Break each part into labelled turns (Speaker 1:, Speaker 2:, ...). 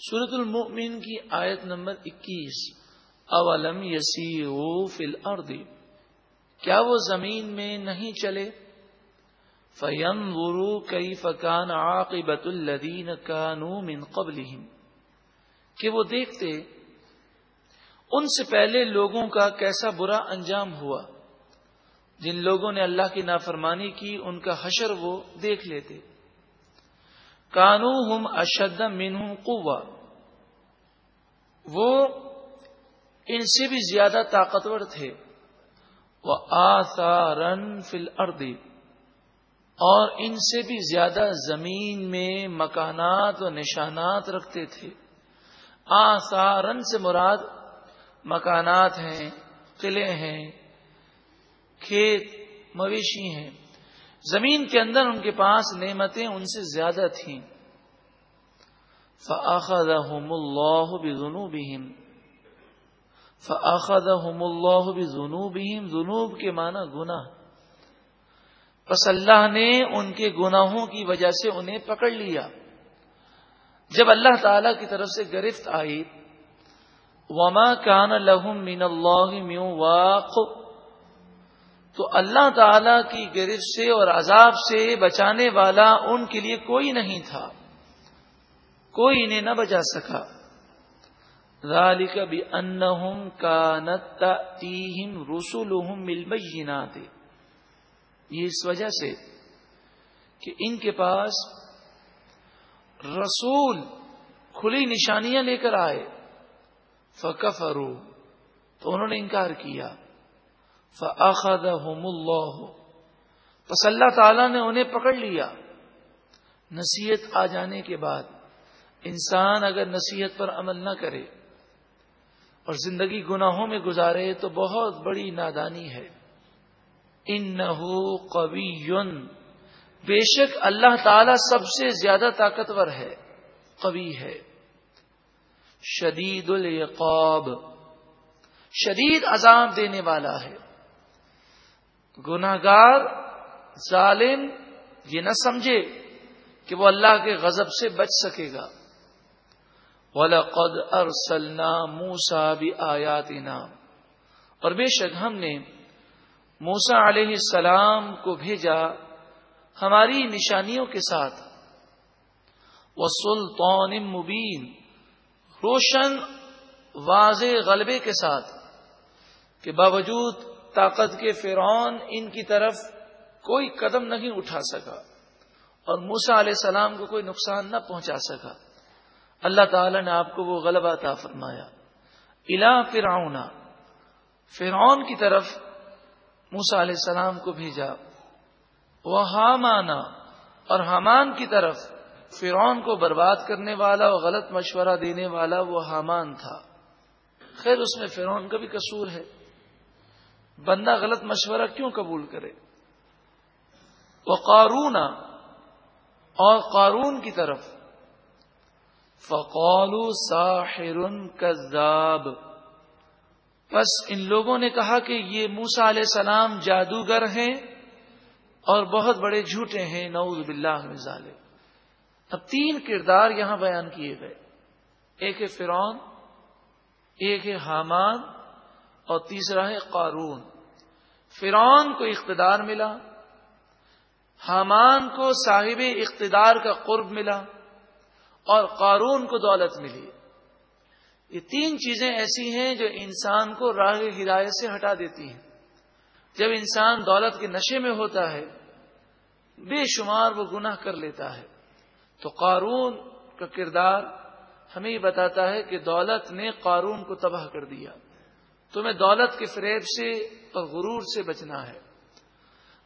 Speaker 1: سورت المؤمن کی آیت نمبر اکیس. اولم یسی فل کیا وہ زمین میں نہیں چلے؟ فیم غرو کئی فکان عاقبت الدین کانو من قبل کہ وہ دیکھتے ان سے پہلے لوگوں کا کیسا برا انجام ہوا؟ جن لوگوں نے اللہ کی نافرمانی کی، ان کا حشر وہ دیکھ لیتے. کانو ہم اشد مین قوا. وہ ان سے بھی زیادہ طاقتور تھے۔ وہ آسارن فل اردی اور ان سے بھی زیادہ زمین میں مکانات و نشانات رکھتے تھے۔ آسارن سے مراد مکانات ہیں، قلعے ہیں، کھیت، مویشی ہیں۔ زمین کے اندر ان کے پاس نعمتیں ان سے زیادہ تھیں۔ فأخذهم الله بذنوبهم فأخذهم الله بذنوبهم ذنوب کے معنی گناہ۔ پس اللہ نے ان کے گناہوں کی وجہ سے انہیں پکڑ لیا۔ جب اللہ تعالی کی طرف سے گرفت آئی، وما کان لہم من اللہ میو واق۔ تو اللہ تعالی کی گرفت سے اور عذاب سے بچانے والا ان کے لیے کوئی نہیں تھا۔ کوئی انہیں نہ بچا سکا۔ ذالک بھی ان کا نتیم رسول یہ اس وجہ سے کہ ان کے پاس رسول کھلی نشانیاں لے کر آئے۔ فکفرو تو انہوں نے انکار کیا۔ فاخذهم اللہ۔ پس اللہ تعالی نے انہیں پکڑ لیا۔ نصیحت آ جانے کے بعد۔ انسان اگر نصیحت پر عمل نہ کرے اور زندگی گناہوں میں گزارے تو بہت بڑی نادانی ہے۔ ان قوی بے شک اللہ تعالی سب سے زیادہ طاقتور ہے، قوی ہے۔ شدید القاب شدید عذاب دینے والا ہے۔ گناگار ظالم یہ نہ سمجھے کہ وہ اللہ کے غضب سے بچ سکے گا۔ وَلَقَدْ أَرْسَلْنَا مُوسَى بِآيَاتِنَا۔ اور بے شک ہم نے موسا علیہ السلام کو بھیجا ہماری نشانیوں کے ساتھ۔ وہ سلطان مبین روشن، واضح غلبے کے ساتھ کہ باوجود طاقت کے فرعون ان کی طرف کوئی قدم نہیں اٹھا سکا اور موسا علیہ السلام کو کوئی نقصان نہ پہنچا سکا۔ اللہ تعالی نے آپ کو وہ غلبہ عطا فرمایا۔ الا فرعون فرعون کی طرف موسا علیہ السلام کو بھیجا۔ وہ حامانہ اور حامان کی طرف فرعون کو برباد کرنے والا اور غلط مشورہ دینے والا وہ حامان تھا۔ خیر، اس میں فرعون کا بھی قصور ہے۔ بندہ غلط مشورہ کیوں قبول کرے؟ وہ قارون اور قارون کی طرف فقولو ساحر کذاب۔ بس ان لوگوں نے کہا کہ یہ موسا علیہ السلام جادوگر ہیں اور بہت بڑے جھوٹے ہیں، نعوذ باللہ من ظالم اب تین کردار یہاں بیان کیے گئے۔ ایک ہے فرعون، ایک ہے حامان اور تیسرا ہے قارون۔ فرعون کو اقتدار ملا، حامان کو صاحب اقتدار کا قرب ملا۔ اور قارون کو دولت ملی۔ یہ تین چیزیں ایسی ہیں جو انسان کو راہ ہدایت سے ہٹا دیتی ہیں۔ جب انسان دولت کے نشے میں ہوتا ہے، بے شمار وہ گناہ کر لیتا ہے۔ تو قارون کا کردار ہمیں یہ بتاتا ہے کہ دولت نے قارون کو تباہ کر دیا۔ تمہیں دولت کے فریب سے اور غرور سے بچنا ہے۔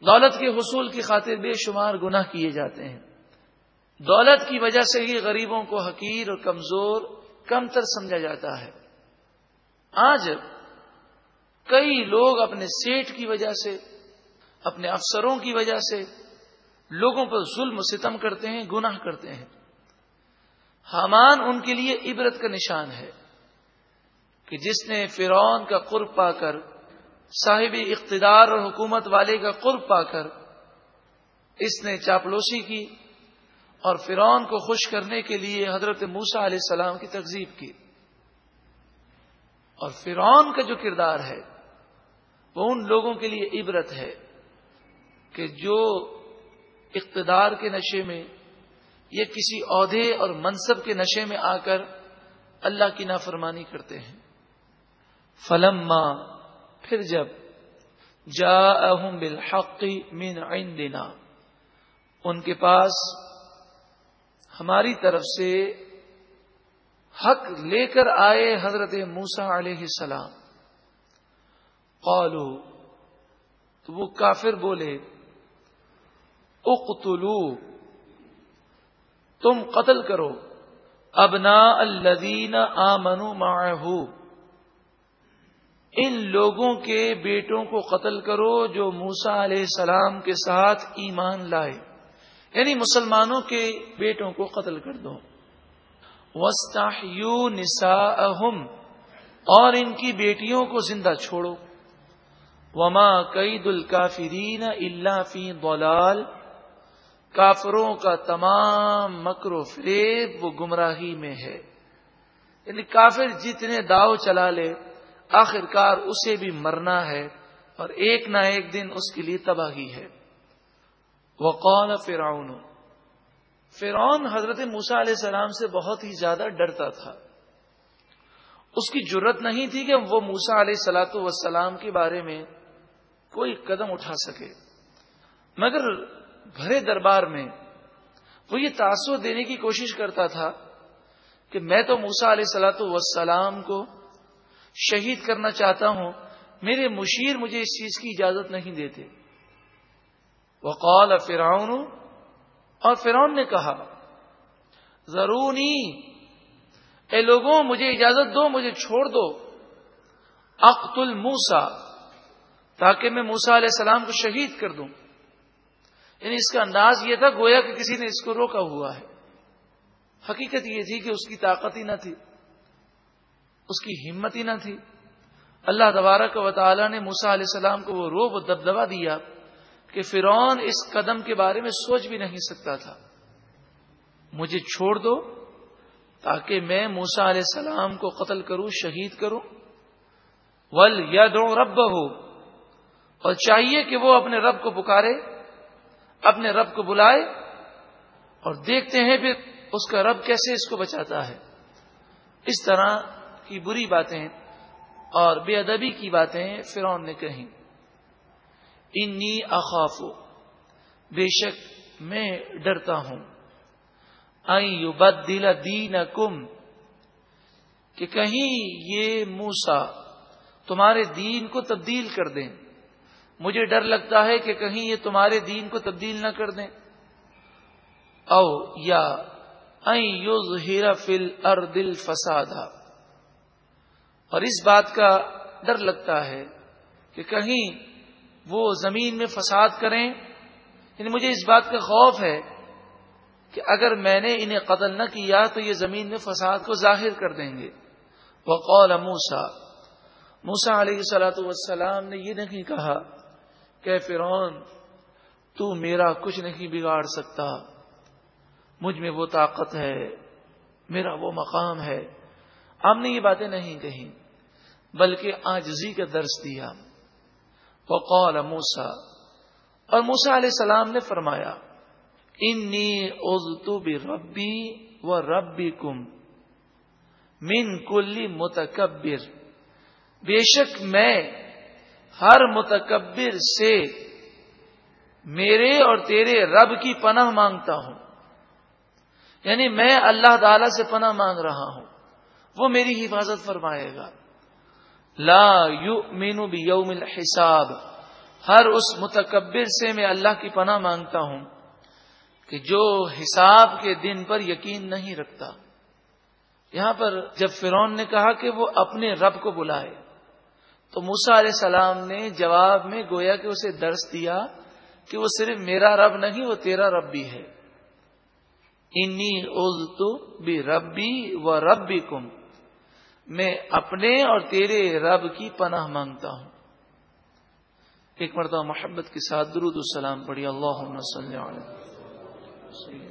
Speaker 1: دولت کے حصول کی خاطر بے شمار گناہ کیے جاتے ہیں۔ دولت کی وجہ سے ہی غریبوں کو حقیر اور کمزور کم تر سمجھا جاتا ہے۔ آج کئی لوگ اپنے سیٹ کی وجہ سے، اپنے افسروں کی وجہ سے لوگوں پر ظلم و ستم کرتے ہیں، گناہ کرتے ہیں۔ حامان ان کے لیے عبرت کا نشان ہے کہ جس نے فرعون کا قرب پا کر، صاحب اقتدار اور حکومت والے کا قرب پا کر، اس نے چاپلوسی کی اور فرعون کو خوش کرنے کے لیے حضرت موسا علیہ السلام کی تقزیب کی۔ اور فرعون کا جو کردار ہے، وہ ان لوگوں کے لیے عبرت ہے کہ جو اقتدار کے نشے میں یا کسی عہدے اور منصب کے نشے میں آ کر اللہ کی نافرمانی کرتے ہیں۔ فلم ماں پھر جب جا بالحق من عندنا، ان کے پاس ہماری طرف سے حق لے کر آئے حضرت موسا علیہ السلام۔ قالو تو وہ کافر بولے اقتلو تم قتل کرو۔ ابنا الدین آمنو معہو ان لوگوں کے بیٹوں کو قتل کرو جو موسا علیہ السلام کے ساتھ ایمان لائے۔ یعنی مسلمانوں کے بیٹوں کو قتل کر دو۔ وسطیو نسا اور ان کی بیٹیوں کو زندہ چھوڑو۔ وما قید الکافرین اللہ فی بولال کافروں کا تمام مکر و فریب وہ گمراہی میں ہے۔ یعنی کافر جتنے داؤ چلا لے آخر کار اسے بھی مرنا ہے اور ایک نہ ایک دن اس کے لیے تباہی ہے۔ وہ فرعون. فرعون حضرت موسا علیہ السلام سے بہت ہی زیادہ ڈرتا تھا۔ اس کی جرت نہیں تھی کہ وہ موسا علیہ سلاۃ وسلام کے بارے میں کوئی قدم اٹھا سکے۔ مگر بھرے دربار میں وہ یہ تاثر دینے کی کوشش کرتا تھا کہ میں تو موسا علیہ سلاۃ وسلام کو شہید کرنا چاہتا ہوں، میرے مشیر مجھے اس چیز کی اجازت نہیں دیتے۔ وقال فرعون اور فرعون نے کہا ضروری اے لوگوں، مجھے اجازت دو، مجھے چھوڑ دو۔ اقت الموسا تاکہ میں موسا علیہ السلام کو شہید کر دوں۔ یعنی اس کا انداز یہ تھا، گویا کہ کسی نے اس کو روکا ہوا ہے۔ حقیقت یہ تھی کہ اس کی طاقت ہی نہ تھی۔ اس کی ہمت ہی نہ تھی۔ اللہ دوبارہ و تعالیٰ نے موسا علیہ السلام کو وہ روب دبدبا دیا۔ کہ فرعون اس قدم کے بارے میں سوچ بھی نہیں سکتا تھا۔ مجھے چھوڑ دو تاکہ میں موسا علیہ السلام کو قتل کروں، شہید کروں۔ ول یا دو رب ہو اور چاہیے کہ وہ اپنے رب کو پکارے، اپنے رب کو بلائے۔ اور دیکھتے ہیں پھر اس کا رب کیسے اس کو بچاتا ہے۔ اس طرح کی بری باتیں اور بے ادبی کی باتیں فرعون نے کہیں۔ انی اخاف بے شک میں ڈرتا ہوں۔ آئی بد دل دین کم کہ کہیں یہ موسا تمہارے دین کو تبدیل کر دیں۔ مجھے ڈر لگتا ہے کہ کہیں یہ تمہارے دین کو تبدیل نہ کر دیں۔ او یا ہیرا فل ار دل فسادا اور اس بات کا ڈر لگتا ہے کہ کہیں وہ زمین میں فساد کریں یعنی مجھے اس بات کا خوف ہے کہ اگر میں نے انہیں قتل نہ کیا تو یہ زمین میں فساد کو ظاہر کر دیں گے۔ وہ قول موسا موسا علیہ سلاۃ والسلام نے یہ نہیں کہا کہ فرعون، تو میرا کچھ نہیں بگاڑ سکتا، مجھ میں وہ طاقت ہے، میرا وہ مقام ہے۔ ہم نے یہ باتیں نہیں کہیں، بلکہ آجزی کا درس دیا۔ وقال موسا اور موسا علیہ السلام نے فرمایا، انی ازتو بھی ربی و ربی کم من کلی متکبر۔ بے شک میں ہر متکبر سے میرے اور تیرے رب کی پناہ مانگتا ہوں۔ یعنی میں اللہ تعالی سے پناہ مانگ رہا ہوں۔ وہ میری حفاظت فرمائے گا۔ لا یؤمن بیوم الحساب۔ ہر اس متکبر سے میں اللہ کی پناہ مانگتا ہوں کہ جو حساب کے دن پر یقین نہیں رکھتا۔ یہاں پر جب فرون نے کہا کہ وہ اپنے رب کو بلائے، تو موسا علیہ السلام نے جواب میں گویا کہ اسے درس دیا کہ وہ صرف میرا رب نہیں، وہ تیرا رب بھی ہے۔ انی تو بھی ربی و ربی کم میں اپنے اور تیرے رب کی پناہ مانگتا ہوں۔ ایک مرتبہ محبت کے ساتھ درود السلام پڑھی۔ اللہ علیہ